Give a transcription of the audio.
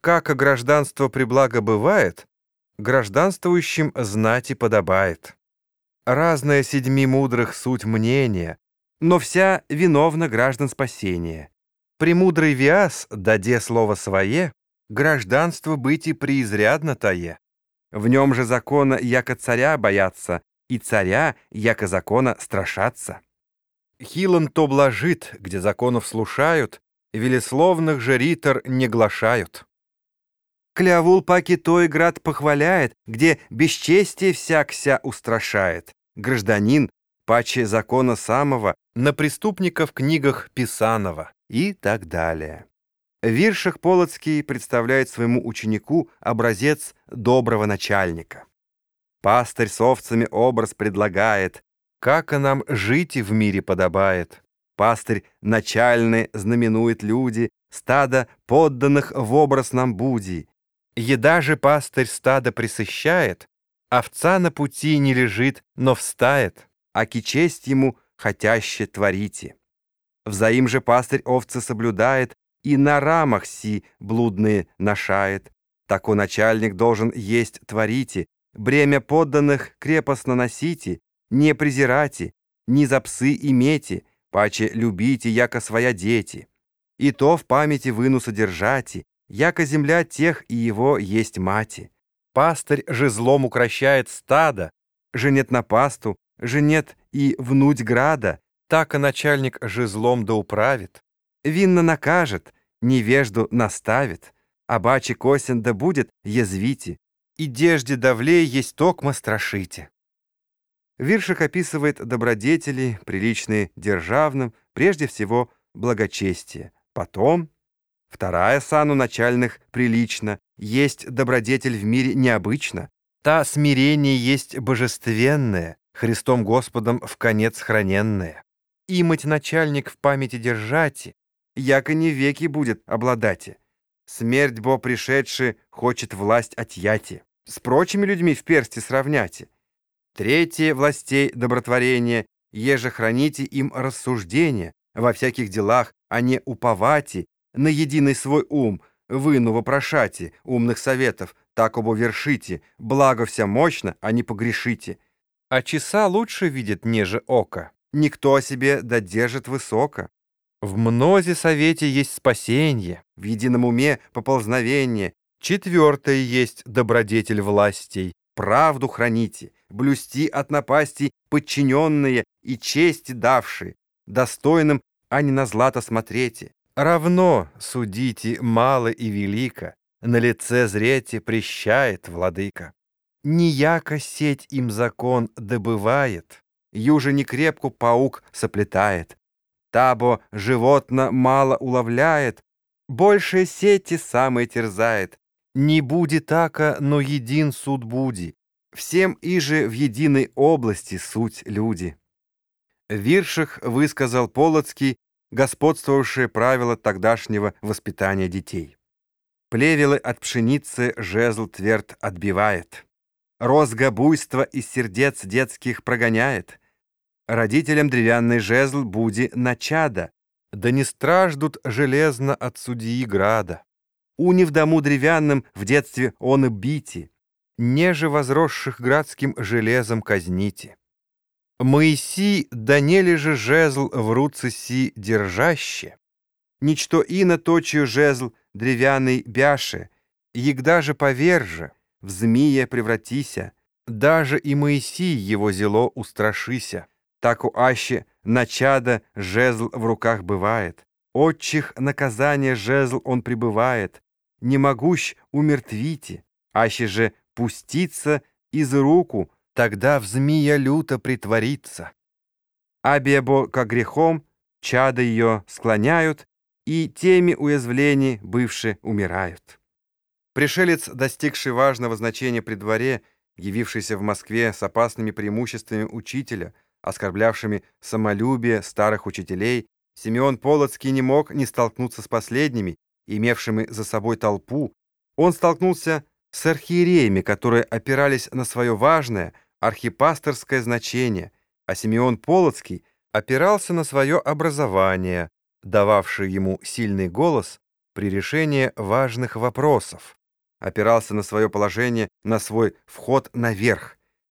Как гражданство приблаго бывает, гражданствующим знати подобает. Разное седьми мудрых суть мнения, но вся виновна граждан спасения. Премудрый Виас, даде слово свое, гражданство быть и преизрядно тае. В нем же закона, яко царя боятся, и царя, яко закона страшатся. Хилан то блажит, где законов слушают, велесловных же ритор не глашают. Клявул паки той град похваляет, где бесчестие всякся устрашает. Гражданин, паче закона самого, на преступников книгах писаного и так далее. Вирших Полоцкий представляет своему ученику образец доброго начальника. Пастырь с овцами образ предлагает, как и нам жить и в мире подобает. Пастырь начальный знаменует люди, стадо подданных в образ нам буди. Еда же пастырь стадо присыщает, овца на пути не лежит, но встает, а честь ему хотяще творите. Взаим же пастырь овцы соблюдает и на рамах си блудные нашает. Тако начальник должен есть творите, бремя подданных крепостно носите, не презирайте, ни за псы имейте, паче любите, яко своя дети. И то в памяти выну содержати, яко земля тех и его есть мати. Пастырь же злом укращает стадо, женет на пасту, женет и внуть града, так и начальник же злом да управит. Винно накажет, невежду наставит, а бачи косен да будет язвите, и дежде давлей есть токма страшите. Виршик описывает добродетели, приличные державным, прежде всего благочестие. Потом, вторая сану начальных прилично, есть добродетель в мире необычно, та смирение есть божественное, Христом Господом в конец храненное. Имать начальник в памяти держати, яко не веки будет обладати. Смерть бо пришедший хочет власть отъяти, с прочими людьми в персте сравняти. Третье властей добротворения, еже храните им рассуждения во всяких делах, а не уповати на единый свой ум, выну вопрошати умных советов, так обо вершите, благо вся мощно, а не погрешите. А часа лучше видит, неже око, никто о себе додержит высоко. В мнозе совете есть спасение, в едином уме поползновение, четвертое есть добродетель властей, правду храните, блюсти от напасти подчиненные и чести давшие, достойным, а не на злато смотрите. Равно судите мало и велико, на лице зрете прещает владыка. Нияко сеть им закон добывает, юже не крепку паук соплетает, табо животно мало уловляет, больше сети самое терзает, не будет така, но един суд буди. Всем иже в единой области суть люди. Вирших высказал Полоцкий господствовавшее правило тогдашнего воспитания детей. Плевелы от пшеницы жезл тверд отбивает. Розга буйства из сердец детских прогоняет. Родителям деревянный жезл буди начада, да не страждут железно от судьи града уни в дому древянном в детстве он и бити, неже возросших градским железом казните. Моиси, да не же жезл в руце си держаще, ничто ино точию жезл древяный бяше, егда же поверже, в змея превратися, даже и Моисей его зело устрашися, так у аще начада жезл в руках бывает, отчих наказания жезл он пребывает, не могущ умертвите, аще же пуститься из руку, тогда в змея люто притворится. Абебо ко грехом, чада ее склоняют, и теми уязвлений бывшие умирают. Пришелец, достигший важного значения при дворе, явившийся в Москве с опасными преимуществами учителя, оскорблявшими самолюбие старых учителей, Симеон Полоцкий не мог не столкнуться с последними имевшими за собой толпу, он столкнулся с архиереями, которые опирались на свое важное архипасторское значение, а Симеон Полоцкий опирался на свое образование, дававшее ему сильный голос при решении важных вопросов, опирался на свое положение, на свой вход наверх,